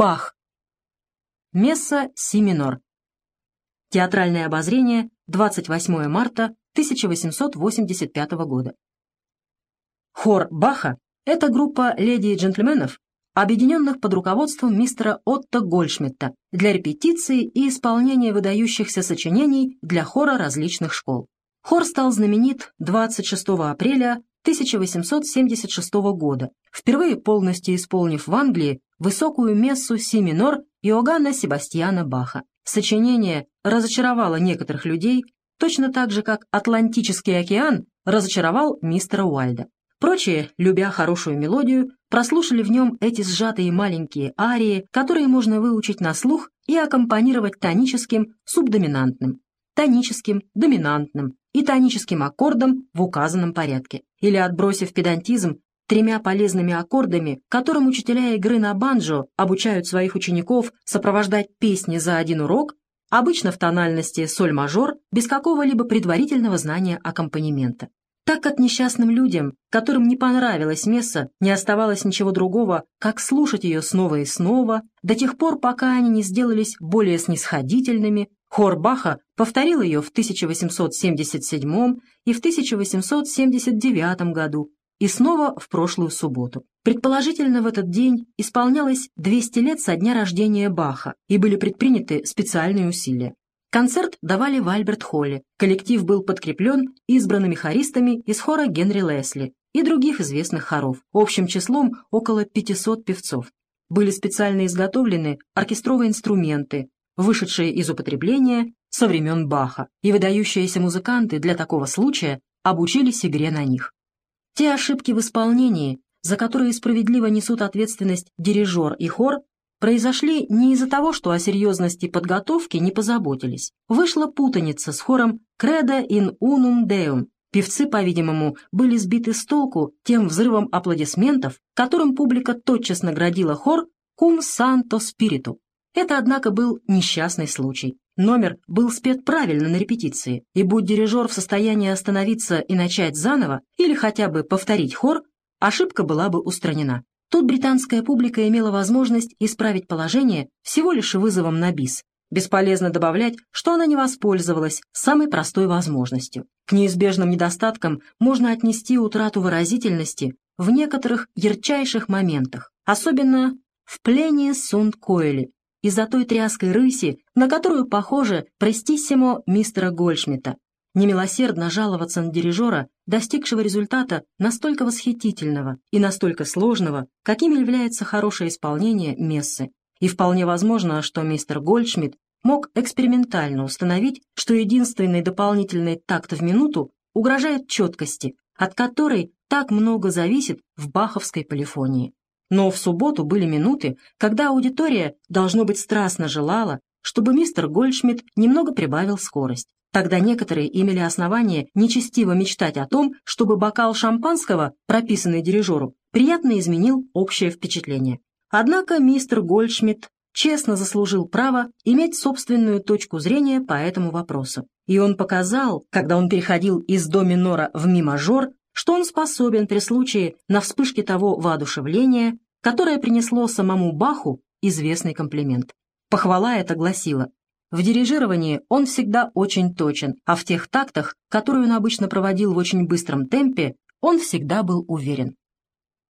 Бах. Месса си минор. Театральное обозрение, 28 марта 1885 года. Хор Баха – это группа леди и джентльменов, объединенных под руководством мистера Отто Гольшмидта для репетиции и исполнения выдающихся сочинений для хора различных школ. Хор стал знаменит 26 апреля 1876 года, впервые полностью исполнив в Англии высокую мессу си минор Иоганна Себастьяна Баха. Сочинение разочаровало некоторых людей, точно так же, как Атлантический океан разочаровал мистера Уальда. Прочие, любя хорошую мелодию, прослушали в нем эти сжатые маленькие арии, которые можно выучить на слух и аккомпанировать тоническим субдоминантным, тоническим доминантным и тоническим аккордом в указанном порядке. Или, отбросив педантизм, тремя полезными аккордами, которым учителя игры на банджо обучают своих учеников сопровождать песни за один урок, обычно в тональности соль-мажор, без какого-либо предварительного знания аккомпанемента. Так как несчастным людям, которым не понравилась месса, не оставалось ничего другого, как слушать ее снова и снова, до тех пор, пока они не сделались более снисходительными, хор Баха повторил ее в 1877 и в 1879 году, и снова в прошлую субботу. Предположительно, в этот день исполнялось 200 лет со дня рождения Баха, и были предприняты специальные усилия. Концерт давали в Альберт-Холле. Коллектив был подкреплен избранными хористами из хора Генри Лесли и других известных хоров, общим числом около 500 певцов. Были специально изготовлены оркестровые инструменты, вышедшие из употребления со времен Баха, и выдающиеся музыканты для такого случая обучились игре на них. Те ошибки в исполнении, за которые справедливо несут ответственность дирижер и хор, произошли не из-за того, что о серьезности подготовки не позаботились. Вышла путаница с хором «Credo in unum deum». Певцы, по-видимому, были сбиты с толку тем взрывом аплодисментов, которым публика тотчас наградила хор «Cum santo spiritu». Это, однако, был несчастный случай. Номер был спет правильно на репетиции, и будь дирижер в состоянии остановиться и начать заново, или хотя бы повторить хор, ошибка была бы устранена. Тут британская публика имела возможность исправить положение всего лишь вызовом на бис. Бесполезно добавлять, что она не воспользовалась самой простой возможностью. К неизбежным недостаткам можно отнести утрату выразительности в некоторых ярчайших моментах, особенно в плене Сунд Коэли из-за той тряской рыси, на которую похоже престиссимо мистера Гольшмита, немилосердно жаловаться на дирижера, достигшего результата настолько восхитительного и настолько сложного, каким является хорошее исполнение мессы. И вполне возможно, что мистер Гольдшмидт мог экспериментально установить, что единственный дополнительный такт в минуту угрожает четкости, от которой так много зависит в баховской полифонии. Но в субботу были минуты, когда аудитория, должно быть, страстно желала, чтобы мистер Гольдшмидт немного прибавил скорость. Тогда некоторые имели основание нечестиво мечтать о том, чтобы бокал шампанского, прописанный дирижеру, приятно изменил общее впечатление. Однако мистер Гольдшмидт честно заслужил право иметь собственную точку зрения по этому вопросу. И он показал, когда он переходил из до минора в ми мажор, что он способен при случае на вспышке того воодушевления, которое принесло самому Баху известный комплимент. Похвала эта гласила в дирижировании он всегда очень точен, а в тех тактах, которые он обычно проводил в очень быстром темпе, он всегда был уверен.